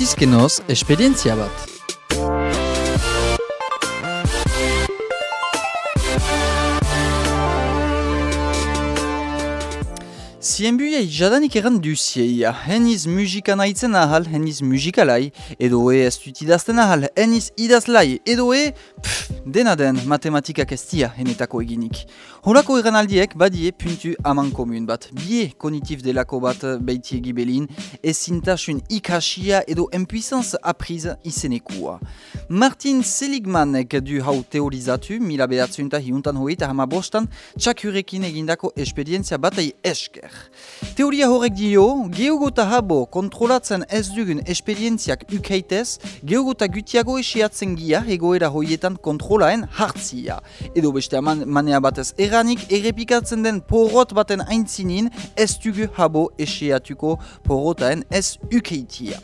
Utizkenoz, esperientzia bat. Zienbuiei jadanik erran duzieia, heniz musika nahitzen ahal, heniz musikalai, edo e ez dut idazten ahal, heniz idazlai, edo e, pff, dena den matematikak ez dia henetako eginik. Horako aldiek badie puntu aman komun bat, bie kognitif delako bat beiti egibelin, ezintasun ikasia edo empuissance apriz izenekua. Martin Seligmanek du hau teorizatu, mila behatzunta hiuntan hoita hama bostan, txakurekin egindako esperientzia batei esker. Teoria horrek dio, geogota habo kontrolatzen ez dugun esperientziak ukeitez, geogota gutiago esiatzen gia egoera hoietan kontrolaen hartzia. Edo beste man manea batez eranik, errepikatzen den porrot baten aintzinin ez dugu habo esiatuko porrotaen ez ukeitia.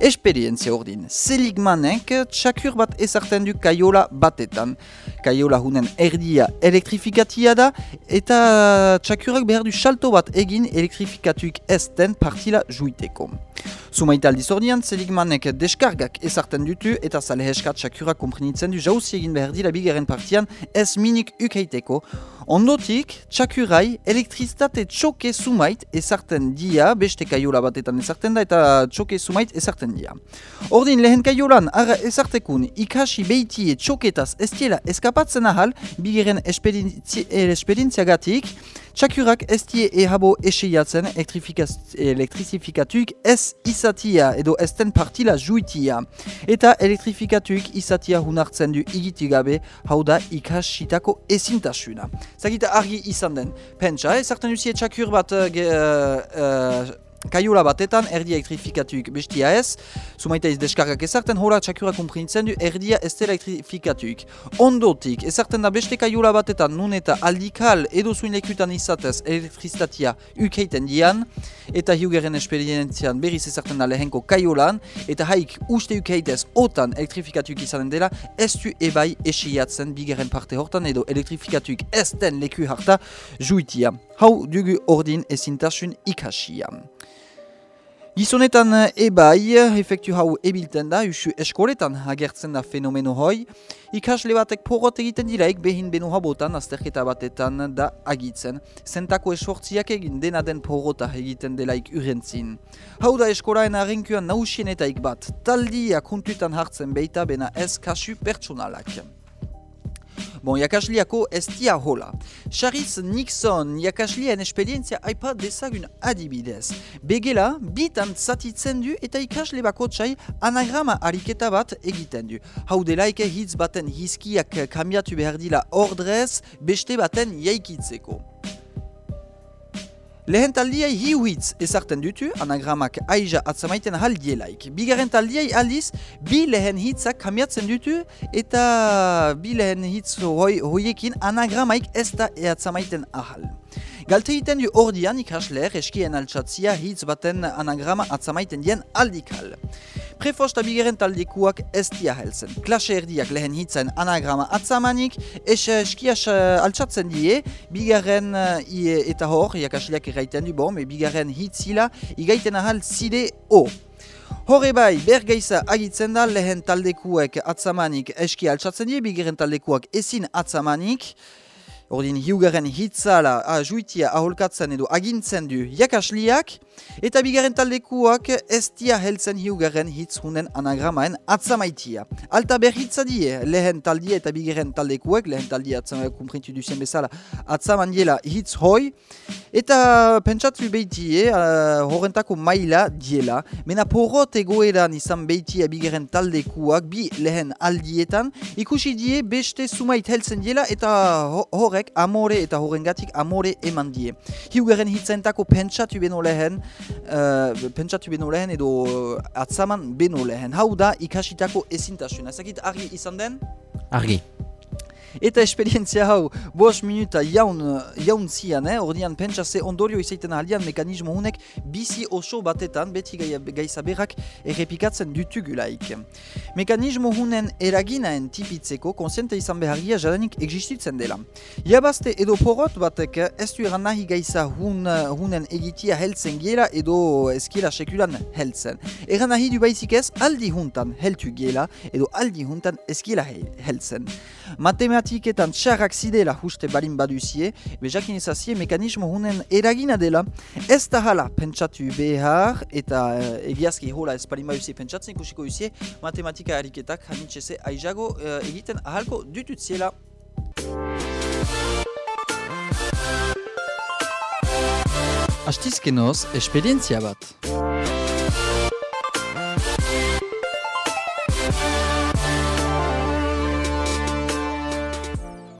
Esperientzia ordin, seligmanek txakur bat ezarten du kaiola batetan. Kaiola hunen erdia elektrifikatia da eta txakurak behar du salto bat egin elektrifikatuik ez den partila juiteko. Zumaital dizordian, seligmanek deskargak ezarten dutu eta zale heskat txakurak komprenitzen du jauzi egin behar dira bigaren partian ez minik ukeiteko. Ondotik, txakurai elektrizitate txoke sumait ezarten dia, beste kaiola batetan ezarten da eta txoke sumait ezarten dia. Ordin lehen kaiolan ara ezartekun ikasi behiti txoketaz ez diela eskapatzen ahal bigaren esperientziagatik, Txakurak ez die ehabo eseiatzen elektrizifikatuik ez izatia edo ezten partila juitia. Eta elektrifikatuik izatia hunartzen du igiti gabe hau da ikasitako ezintasuna. Zagita argi izan den. Pentsa, ezartan duzie txakur bat uh, uh, Kaiola batetan, erdia elektrifikatuik bestia ez, sumaita ez deskargak ezarten, hola txakura komprenitzen du, erdia ez elektrifikatuik. Ondotik, ezarten da beste kaiola batetan, nun eta aldikal edo zuin lekutan izatez elektrizitatia ukeiten dian, eta hiugeren esperientzian berriz ezarten da lehenko kaiolan, eta haik uste ukeitez otan elektrifikatuik izanen dela, ez du ebai esiatzen bigeren parte hortan edo elektrifikatuik ez den leku harta juitia. Hau dugu ordin ezintasun ikasia. Gizonetan ebai, efektu hau ebilten da, usu eskoletan agertzen da fenomeno hoi. Ikasle batek porrot egiten diraik behin beno habotan, azterketa batetan da agitzen. Zentako esortziak egin dena den porrota egiten delaik urentzin. Hau da eskolaen arrenkuan nausienetaik bat, taldia kuntutan hartzen beita bena ez kasu pertsonalak. Bon, jakasliako ez dia hola. Charles Nixon jakaslien esperientzia aipa dezagun adibidez. Begela, bitan zatitzen du eta ikasle bako txai anagrama ariketa bat egiten du. Hau delaike hitz baten hizkiak kambiatu behar dila ordrez beste baten jaikitzeko. Lehen taldiai hiuhitz ezarten dutu, anagramak aija atzamaiten haldielaik. Bigarren taldiai aldiz, bi lehen hitzak kamiatzen dutu, eta bi lehen hitz hoiekin anagramaik ez da eatzamaiten ahal. Galte egiten du ordian ikasler eskien altsatzia hitz baten anagrama atzamaiten dien aldikal. Prefosta bigeren taldekuak ez dia helzen. Klase erdiak lehen hitzen anagrama atzamanik, es eskias altsatzen die, bigaren eta hor, jakasleak erraiten du, bom, bigaren hitzila, igaiten ahal zide o. Horre bai, bergeiza agitzen da lehen taldekuek atzamanik eski altsatzen die, bigeren taldekuak ezin atzamanik, Ordin hiugaren hitzala a juitia aholkatzen edo agintzen du jakasliak, eta bigarren taldekuak ez dia heltzen hiugaren hitz hunen anagramaen atzamaitia. Alta berritza lehen taldia eta bigarren taldekuak, lehen taldia atzamaitia kumprintu duzien bezala, atzaman diela hitz hoi, eta pentsatu behitie, uh, horrentako maila diela, mena porrot egoeran izan behitia bigarren taldekuak, bi lehen aldietan, ikusi die beste sumait heltzen diela, eta horrek amore eta horrengatik amore eman die. Hiugaren hitzentako pentsatu beno lehen, uh, pentsatu beno lehen edo uh, atzaman beno lehen. Hau da ikasitako ezintasuna. Ezakit argi izan den? Argi. Eta esperientzia hau, bost minuta jaun, jaun zian, eh? ordean pentsa ze ondorio izaiten ahalian mekanismo hunek bizi oso batetan beti gai, gaizaberak errepikatzen dutugulaik. Mekanismo hunen eraginaen tipitzeko konsiente izan beharria jadanik existitzen dela. Iabazte edo porot batek ez du eran nahi gaiza hun, hunen egitia heltzen giela edo eskiela sekulan heltzen. Eran nahi du baizik ez aldi huntan heltu giela edo aldi huntan eskiela heltzen. Matematiketan txarrak zidela huste balin baduzie, bezakin ezazie mekanismo hunen eragina dela, ez da hala pentsatu behar eta uh, egiazki hola ez balin baduzie pentsatzen ikusiko duzie, matematika ariketak hanitxeze aizago uh, egiten ahalko dututziela. Astizkenoz, esperientzia bat.